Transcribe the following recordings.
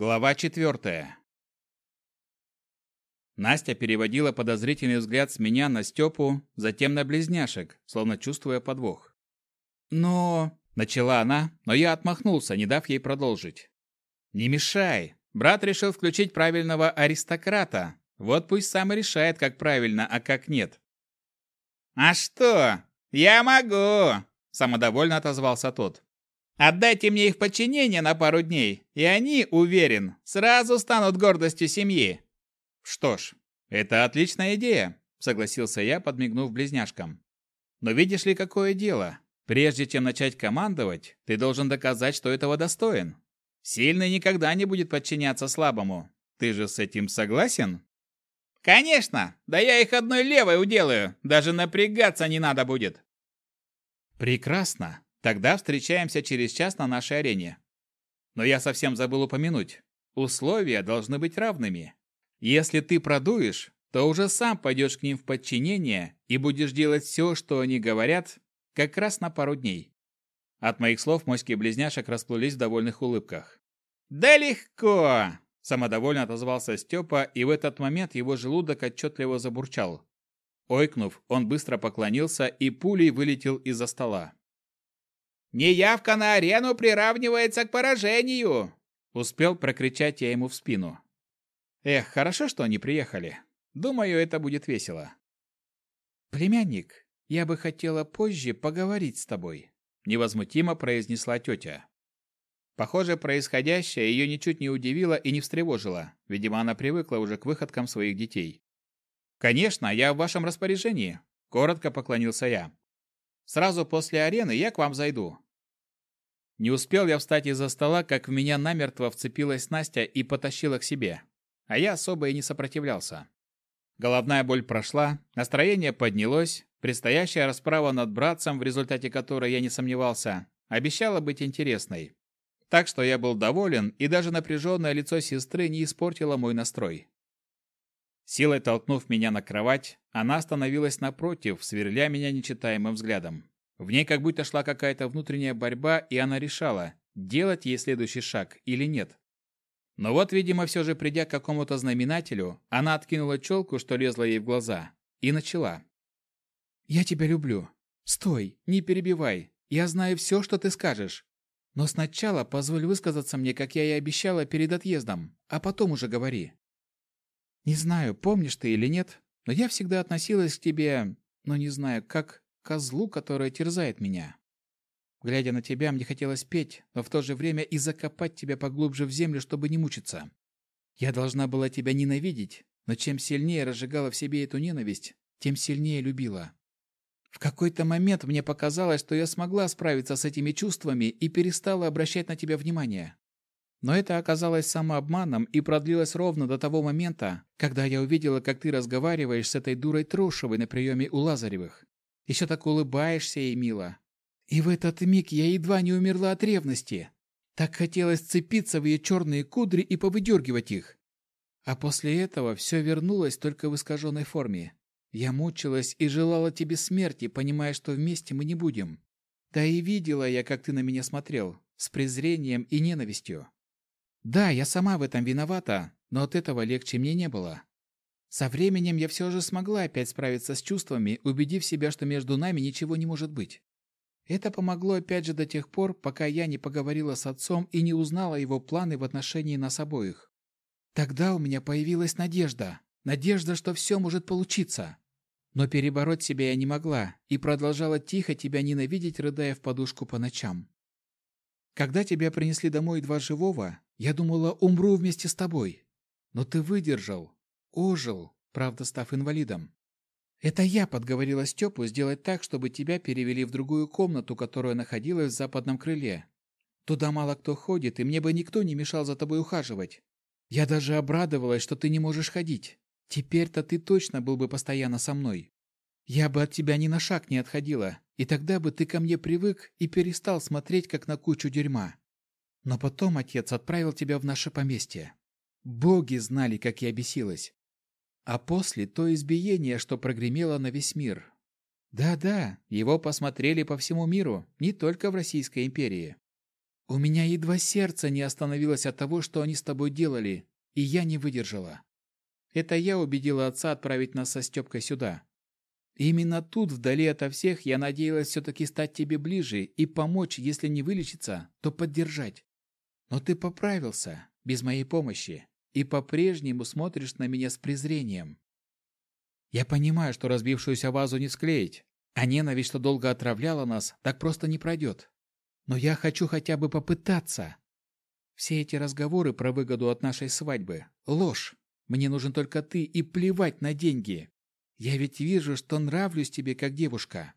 Глава четвертая. Настя переводила подозрительный взгляд с меня на Степу, затем на близняшек, словно чувствуя подвох. «Но...» — начала она, но я отмахнулся, не дав ей продолжить. «Не мешай. Брат решил включить правильного аристократа. Вот пусть сам и решает, как правильно, а как нет». «А что? Я могу!» — самодовольно отозвался тот. Отдайте мне их подчинение на пару дней, и они, уверен, сразу станут гордостью семьи. Что ж, это отличная идея, согласился я, подмигнув близняшкам. Но видишь ли, какое дело? Прежде чем начать командовать, ты должен доказать, что этого достоин. Сильный никогда не будет подчиняться слабому. Ты же с этим согласен? Конечно! Да я их одной левой уделаю. Даже напрягаться не надо будет. Прекрасно. Тогда встречаемся через час на нашей арене. Но я совсем забыл упомянуть. Условия должны быть равными. Если ты продуешь, то уже сам пойдешь к ним в подчинение и будешь делать все, что они говорят, как раз на пару дней. От моих слов моськи близняшек расплылись в довольных улыбках. «Да легко!» – самодовольно отозвался Степа, и в этот момент его желудок отчетливо забурчал. Ойкнув, он быстро поклонился и пулей вылетел из-за стола. Неявка на арену приравнивается к поражению!» Успел прокричать я ему в спину. Эх, хорошо, что они приехали. Думаю, это будет весело. «Племянник, я бы хотела позже поговорить с тобой», — невозмутимо произнесла тетя. Похоже, происходящее ее ничуть не удивило и не встревожило. Видимо, она привыкла уже к выходкам своих детей. «Конечно, я в вашем распоряжении», — коротко поклонился я. Сразу после арены я к вам зайду. Не успел я встать из-за стола, как в меня намертво вцепилась Настя и потащила к себе. А я особо и не сопротивлялся. Головная боль прошла, настроение поднялось, предстоящая расправа над братцем, в результате которой я не сомневался, обещала быть интересной. Так что я был доволен, и даже напряженное лицо сестры не испортило мой настрой. Силой толкнув меня на кровать, она остановилась напротив, сверля меня нечитаемым взглядом. В ней как будто шла какая-то внутренняя борьба, и она решала, делать ей следующий шаг или нет. Но вот, видимо, все же придя к какому-то знаменателю, она откинула челку, что лезла ей в глаза, и начала. «Я тебя люблю. Стой, не перебивай. Я знаю все, что ты скажешь. Но сначала позволь высказаться мне, как я и обещала перед отъездом, а потом уже говори. Не знаю, помнишь ты или нет, но я всегда относилась к тебе, но не знаю, как к козлу, который терзает меня. Глядя на тебя, мне хотелось петь, но в то же время и закопать тебя поглубже в землю, чтобы не мучиться. Я должна была тебя ненавидеть, но чем сильнее разжигала в себе эту ненависть, тем сильнее любила. В какой-то момент мне показалось, что я смогла справиться с этими чувствами и перестала обращать на тебя внимание. Но это оказалось самообманом и продлилось ровно до того момента, когда я увидела, как ты разговариваешь с этой дурой Трошевой на приеме у Лазаревых. Еще так улыбаешься ей мило. И в этот миг я едва не умерла от ревности. Так хотелось цепиться в ее черные кудри и повыдергивать их. А после этого все вернулось только в искаженной форме. Я мучилась и желала тебе смерти, понимая, что вместе мы не будем. Да и видела я, как ты на меня смотрел, с презрением и ненавистью. Да, я сама в этом виновата, но от этого легче мне не было. Со временем я все же смогла опять справиться с чувствами, убедив себя, что между нами ничего не может быть. Это помогло опять же до тех пор, пока я не поговорила с отцом и не узнала его планы в отношении нас обоих. Тогда у меня появилась надежда. Надежда, что все может получиться. Но перебороть себя я не могла и продолжала тихо тебя ненавидеть, рыдая в подушку по ночам. Когда тебя принесли домой два живого, я думала, умру вместе с тобой. Но ты выдержал, ожил, правда, став инвалидом. Это я подговорила Степу сделать так, чтобы тебя перевели в другую комнату, которая находилась в западном крыле. Туда мало кто ходит, и мне бы никто не мешал за тобой ухаживать. Я даже обрадовалась, что ты не можешь ходить. Теперь-то ты точно был бы постоянно со мной. Я бы от тебя ни на шаг не отходила, и тогда бы ты ко мне привык и перестал смотреть, как на кучу дерьма. Но потом отец отправил тебя в наше поместье. Боги знали, как я бесилась. А после то избиение, что прогремело на весь мир. Да-да, его посмотрели по всему миру, не только в Российской империи. У меня едва сердце не остановилось от того, что они с тобой делали, и я не выдержала. Это я убедила отца отправить нас со Степкой сюда. именно тут, вдали ото всех, я надеялась все-таки стать тебе ближе и помочь, если не вылечиться, то поддержать. Но ты поправился, без моей помощи, и по-прежнему смотришь на меня с презрением. Я понимаю, что разбившуюся вазу не склеить, а ненависть, что долго отравляла нас, так просто не пройдет. Но я хочу хотя бы попытаться. Все эти разговоры про выгоду от нашей свадьбы – ложь. Мне нужен только ты и плевать на деньги. Я ведь вижу, что нравлюсь тебе как девушка.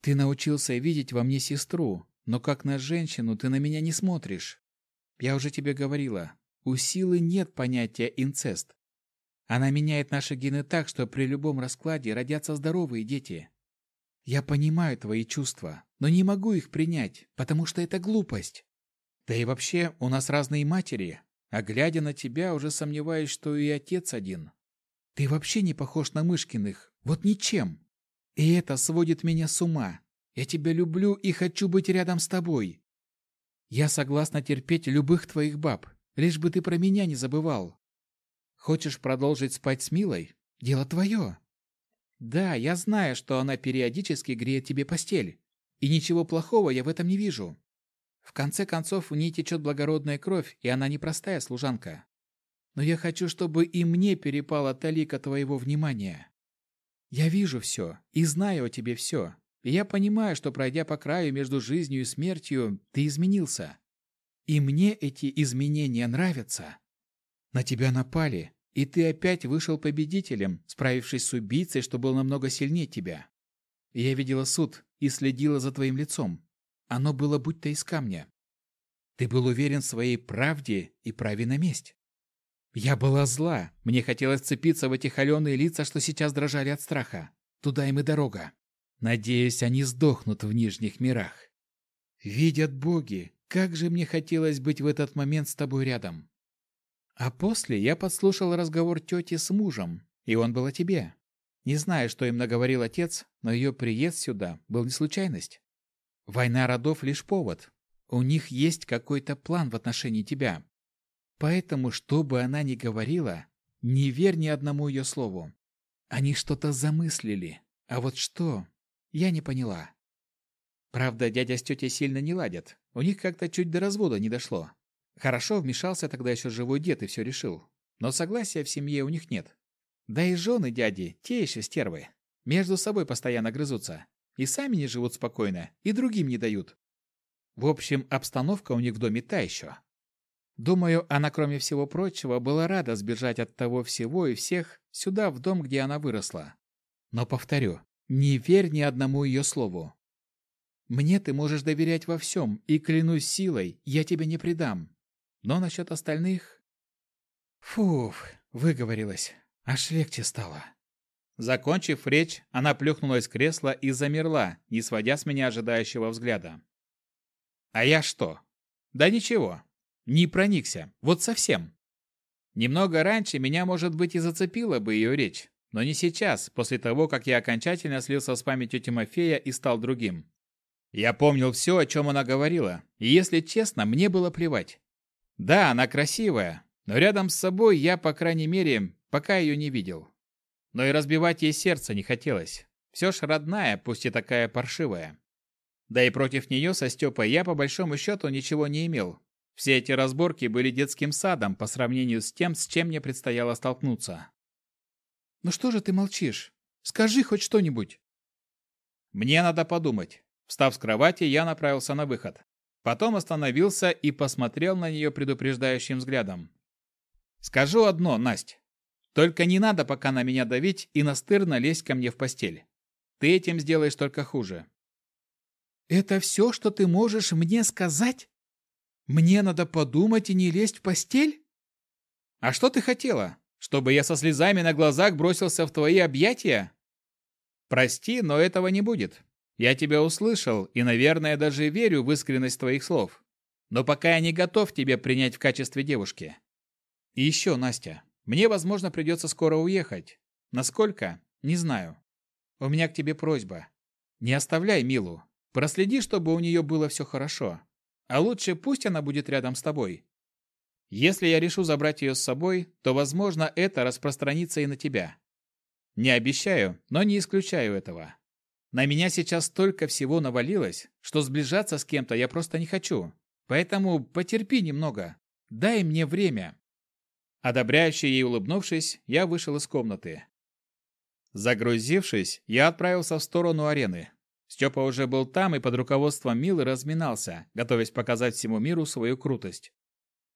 Ты научился видеть во мне сестру, но как на женщину ты на меня не смотришь. Я уже тебе говорила, у силы нет понятия инцест. Она меняет наши гены так, что при любом раскладе родятся здоровые дети. Я понимаю твои чувства, но не могу их принять, потому что это глупость. Да и вообще, у нас разные матери, а глядя на тебя, уже сомневаюсь, что и отец один. Ты вообще не похож на Мышкиных, вот ничем. И это сводит меня с ума. Я тебя люблю и хочу быть рядом с тобой. Я согласна терпеть любых твоих баб, лишь бы ты про меня не забывал. Хочешь продолжить спать с Милой? Дело твое. Да, я знаю, что она периодически греет тебе постель. И ничего плохого я в этом не вижу. В конце концов, в ней течет благородная кровь, и она непростая служанка. Но я хочу, чтобы и мне перепала талика твоего внимания. Я вижу все и знаю о тебе все. Я понимаю, что, пройдя по краю между жизнью и смертью, ты изменился. И мне эти изменения нравятся. На тебя напали, и ты опять вышел победителем, справившись с убийцей, что был намного сильнее тебя. Я видела суд и следила за твоим лицом. Оно было будто из камня. Ты был уверен в своей правде и праве на месть. Я была зла. Мне хотелось цепиться в эти холеные лица, что сейчас дрожали от страха. Туда им и дорога. Надеюсь, они сдохнут в нижних мирах. Видят боги, как же мне хотелось быть в этот момент с тобой рядом. А после я подслушал разговор тети с мужем, и он был о тебе. Не знаю, что им наговорил отец, но ее приезд сюда был не случайность. Война родов лишь повод. У них есть какой-то план в отношении тебя. Поэтому, что бы она ни говорила, не верь ни одному ее слову. Они что-то замыслили. А вот что, я не поняла. Правда, дядя с тетей сильно не ладят. У них как-то чуть до развода не дошло. Хорошо вмешался тогда еще живой дед и все решил. Но согласия в семье у них нет. Да и жены дяди, те еще стервы. Между собой постоянно грызутся. И сами не живут спокойно, и другим не дают. В общем, обстановка у них в доме та еще. Думаю, она, кроме всего прочего, была рада сбежать от того всего и всех сюда, в дом, где она выросла. Но повторю, не верь ни одному ее слову. Мне ты можешь доверять во всем, и клянусь силой, я тебя не предам. Но насчет остальных... Фуф, выговорилась. Аж легче стало. Закончив речь, она плюхнулась в кресло и замерла, не сводя с меня ожидающего взгляда. А я что? Да ничего. Не проникся. Вот совсем. Немного раньше меня, может быть, и зацепила бы ее речь. Но не сейчас, после того, как я окончательно слился с памятью Тимофея и стал другим. Я помнил все, о чем она говорила, и, если честно, мне было плевать. Да, она красивая, но рядом с собой я, по крайней мере, пока ее не видел. Но и разбивать ей сердце не хотелось. Все ж родная, пусть и такая паршивая. Да и против нее со Степой я по большому счету ничего не имел. Все эти разборки были детским садом по сравнению с тем, с чем мне предстояло столкнуться. «Ну что же ты молчишь? Скажи хоть что-нибудь!» «Мне надо подумать». Встав с кровати, я направился на выход. Потом остановился и посмотрел на нее предупреждающим взглядом. «Скажу одно, Насть. Только не надо пока на меня давить и настырно лезть ко мне в постель. Ты этим сделаешь только хуже. Это все, что ты можешь мне сказать? Мне надо подумать и не лезть в постель? А что ты хотела? Чтобы я со слезами на глазах бросился в твои объятия? Прости, но этого не будет. Я тебя услышал и, наверное, даже верю в искренность твоих слов. Но пока я не готов тебя принять в качестве девушки. И еще, Настя, мне, возможно, придется скоро уехать. Насколько? Не знаю. У меня к тебе просьба. Не оставляй Милу. Проследи, чтобы у нее было все хорошо. А лучше пусть она будет рядом с тобой. Если я решу забрать ее с собой, то, возможно, это распространится и на тебя. Не обещаю, но не исключаю этого. На меня сейчас столько всего навалилось, что сближаться с кем-то я просто не хочу. Поэтому потерпи немного. Дай мне время. Одобряюще ей улыбнувшись, я вышел из комнаты. Загрузившись, я отправился в сторону арены. Степа уже был там и под руководством Милы разминался, готовясь показать всему миру свою крутость.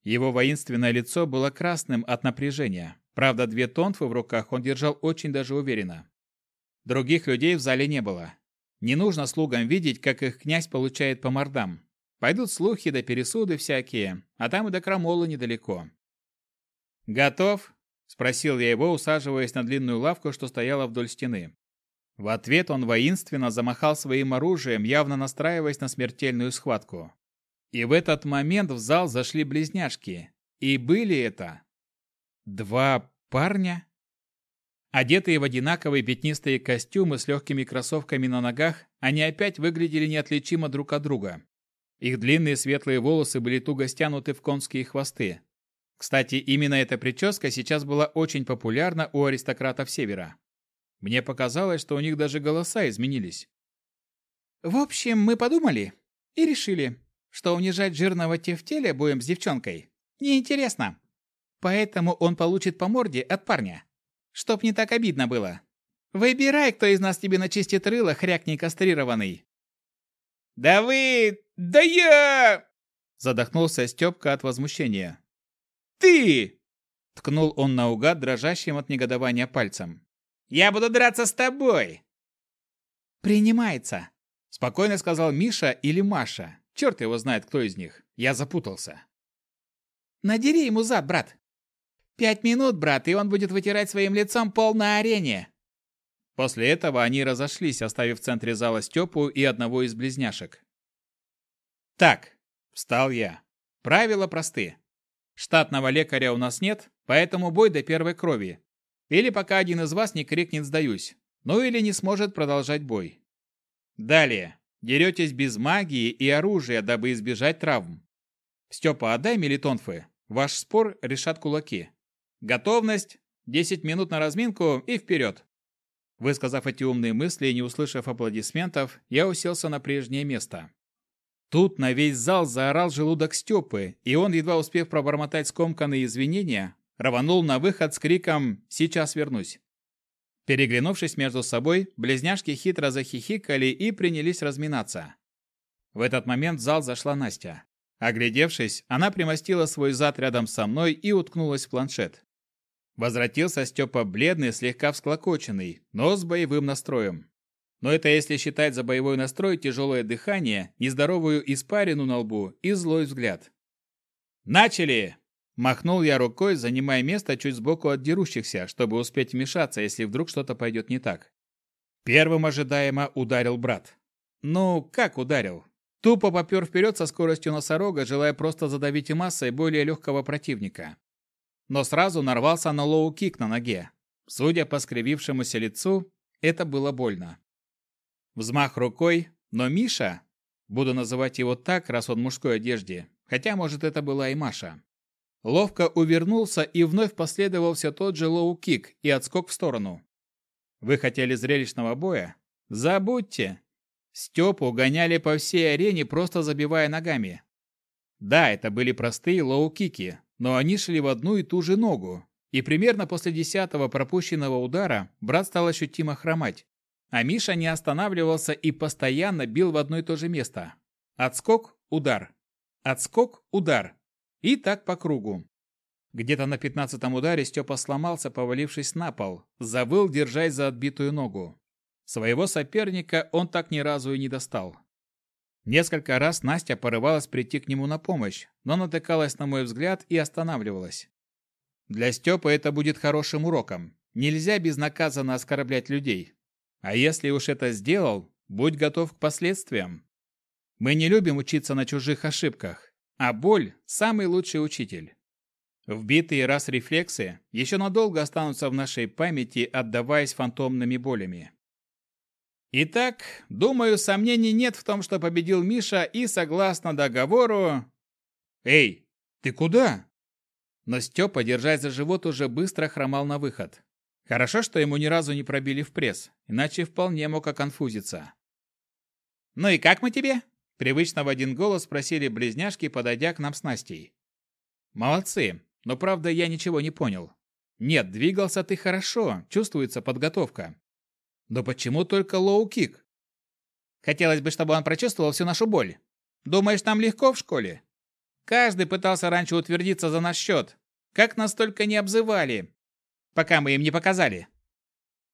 Его воинственное лицо было красным от напряжения. Правда, две тонфы в руках он держал очень даже уверенно. Других людей в зале не было. Не нужно слугам видеть, как их князь получает по мордам. Пойдут слухи да пересуды всякие, а там и до крамолы недалеко. «Готов?» – спросил я его, усаживаясь на длинную лавку, что стояла вдоль стены. В ответ он воинственно замахал своим оружием, явно настраиваясь на смертельную схватку. И в этот момент в зал зашли близняшки. И были это... Два парня? Одетые в одинаковые пятнистые костюмы с легкими кроссовками на ногах, они опять выглядели неотличимо друг от друга. Их длинные светлые волосы были туго стянуты в конские хвосты. Кстати, именно эта прическа сейчас была очень популярна у аристократов Севера. Мне показалось, что у них даже голоса изменились. В общем, мы подумали и решили, что унижать жирного тефтеля будем с девчонкой неинтересно. Поэтому он получит по морде от парня. Чтоб не так обидно было. Выбирай, кто из нас тебе начистит рыло, хряк некастрированный. «Да вы... да я...» Задохнулся Степка от возмущения. «Ты!» Ткнул он наугад дрожащим от негодования пальцем. «Я буду драться с тобой!» «Принимается!» Спокойно сказал Миша или Маша. Черт его знает, кто из них. Я запутался. «Надери ему зад, брат!» «Пять минут, брат, и он будет вытирать своим лицом пол на арене!» После этого они разошлись, оставив в центре зала Степу и одного из близняшек. «Так», — встал я. «Правила просты. Штатного лекаря у нас нет, поэтому бой до первой крови. Или пока один из вас не крикнет «сдаюсь», ну или не сможет продолжать бой. Далее. Деретесь без магии и оружия, дабы избежать травм. Степа, отдай мелитонфы. Ваш спор решат кулаки. Готовность. 10 минут на разминку и вперед. Высказав эти умные мысли и не услышав аплодисментов, я уселся на прежнее место. Тут на весь зал заорал желудок Степы, и он, едва успев пробормотать скомканные извинения, рванул на выход с криком «Сейчас вернусь». Переглянувшись между собой, близняшки хитро захихикали и принялись разминаться. В этот момент в зал зашла Настя. Оглядевшись, она примостила свой зад рядом со мной и уткнулась в планшет. Возвратился Степа бледный, слегка всклокоченный, но с боевым настроем. Но это если считать за боевой настрой тяжелое дыхание, нездоровую испарину на лбу и злой взгляд. «Начали!» Махнул я рукой, занимая место чуть сбоку от дерущихся, чтобы успеть вмешаться, если вдруг что-то пойдет не так. Первым ожидаемо ударил брат. Ну, как ударил? Тупо попер вперед со скоростью носорога, желая просто задавить массой более легкого противника но сразу нарвался на лоу-кик на ноге. Судя по скривившемуся лицу, это было больно. Взмах рукой, но Миша, буду называть его так, раз он в мужской одежде, хотя, может, это была и Маша, ловко увернулся и вновь последовал все тот же лоу-кик и отскок в сторону. Вы хотели зрелищного боя? Забудьте! Степу гоняли по всей арене, просто забивая ногами. Да, это были простые лоу-кики, но они шли в одну и ту же ногу, и примерно после десятого пропущенного удара брат стал ощутимо хромать. А Миша не останавливался и постоянно бил в одно и то же место. Отскок – удар. Отскок – удар. И так по кругу. Где-то на пятнадцатом ударе Степа сломался, повалившись на пол, завыл, держась за отбитую ногу. Своего соперника он так ни разу и не достал. Несколько раз Настя порывалась прийти к нему на помощь, но натыкалась на мой взгляд и останавливалась. Для Степы это будет хорошим уроком. Нельзя безнаказанно оскорблять людей. А если уж это сделал, будь готов к последствиям. Мы не любим учиться на чужих ошибках, а боль – самый лучший учитель. Вбитые раз рефлексы еще надолго останутся в нашей памяти, отдаваясь фантомными болями. Итак, думаю, сомнений нет в том, что победил Миша и, согласно договору... Эй, ты куда? Но Степа, держась за живот, уже быстро хромал на выход. Хорошо, что ему ни разу не пробили в пресс, иначе вполне мог оконфузиться. «Ну и как мы тебе?» Привычно в один голос спросили близняшки, подойдя к нам с Настей. «Молодцы, но правда я ничего не понял. Нет, двигался ты хорошо, чувствуется подготовка. Но почему только лоу-кик? Хотелось бы, чтобы он прочувствовал всю нашу боль. Думаешь, нам легко в школе? Каждый пытался раньше утвердиться за наш счет. Как нас только не обзывали, пока мы им не показали.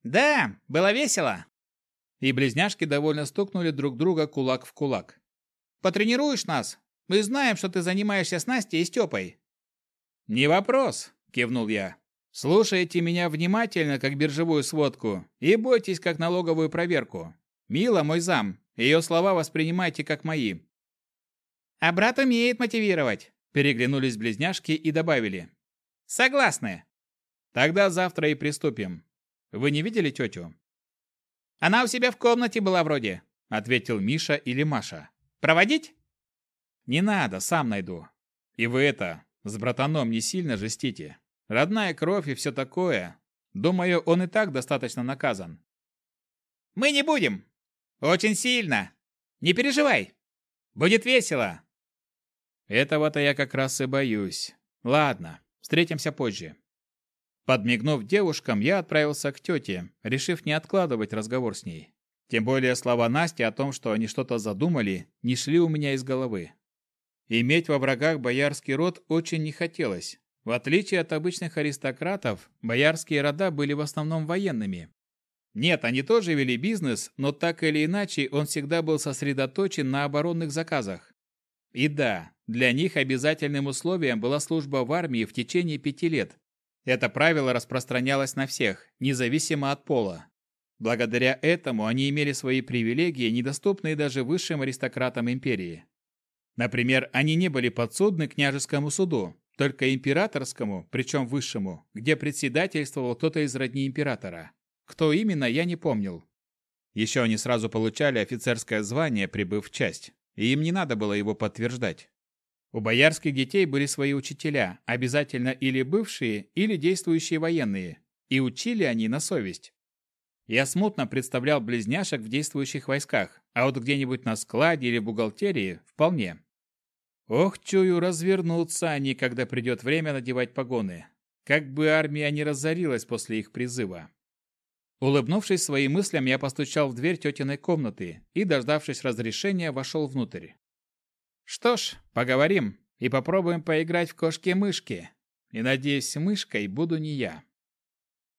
Да, было весело. И близняшки довольно стукнули друг друга кулак в кулак. Потренируешь нас? Мы знаем, что ты занимаешься с Настей и Степой. Не вопрос, кивнул я. Слушайте меня внимательно, как биржевую сводку, и бойтесь, как налоговую проверку. Мила мой зам, ее слова воспринимайте как мои. А брат умеет мотивировать, переглянулись близняшки и добавили. Согласны. Тогда завтра и приступим. Вы не видели тетю? Она у себя в комнате была вроде, ответил Миша или Маша. Проводить? Не надо, сам найду. И вы это, с братаном не сильно жестите. Родная кровь и все такое. Думаю, он и так достаточно наказан. Мы не будем. Очень сильно. Не переживай. Будет весело. Этого-то я как раз и боюсь. Ладно, встретимся позже. Подмигнув девушкам, я отправился к тете, решив не откладывать разговор с ней. Тем более слова Насти о том, что они что-то задумали, не шли у меня из головы. Иметь во врагах боярский род очень не хотелось, в отличие от обычных аристократов, боярские рода были в основном военными. Нет, они тоже вели бизнес, но так или иначе он всегда был сосредоточен на оборонных заказах. И да, для них обязательным условием была служба в армии в течение пяти лет. Это правило распространялось на всех, независимо от пола. Благодаря этому они имели свои привилегии, недоступные даже высшим аристократам империи. Например, они не были подсудны княжескому суду, только императорскому, причем высшему, где председательствовал кто-то из родни императора. Кто именно, я не помнил. Еще они сразу получали офицерское звание, прибыв в часть, и им не надо было его подтверждать. У боярских детей были свои учителя, обязательно или бывшие, или действующие военные, и учили они на совесть. Я смутно представлял близняшек в действующих войсках, а вот где-нибудь на складе или бухгалтерии – вполне. Ох, чую, развернутся они, когда придет время надевать погоны. Как бы армия не разорилась после их призыва. Улыбнувшись своим мыслям, я постучал в дверь тетиной комнаты и, дождавшись разрешения, вошел внутрь. Что ж, поговорим и попробуем поиграть в кошки-мышки. И, надеюсь, мышкой буду не я.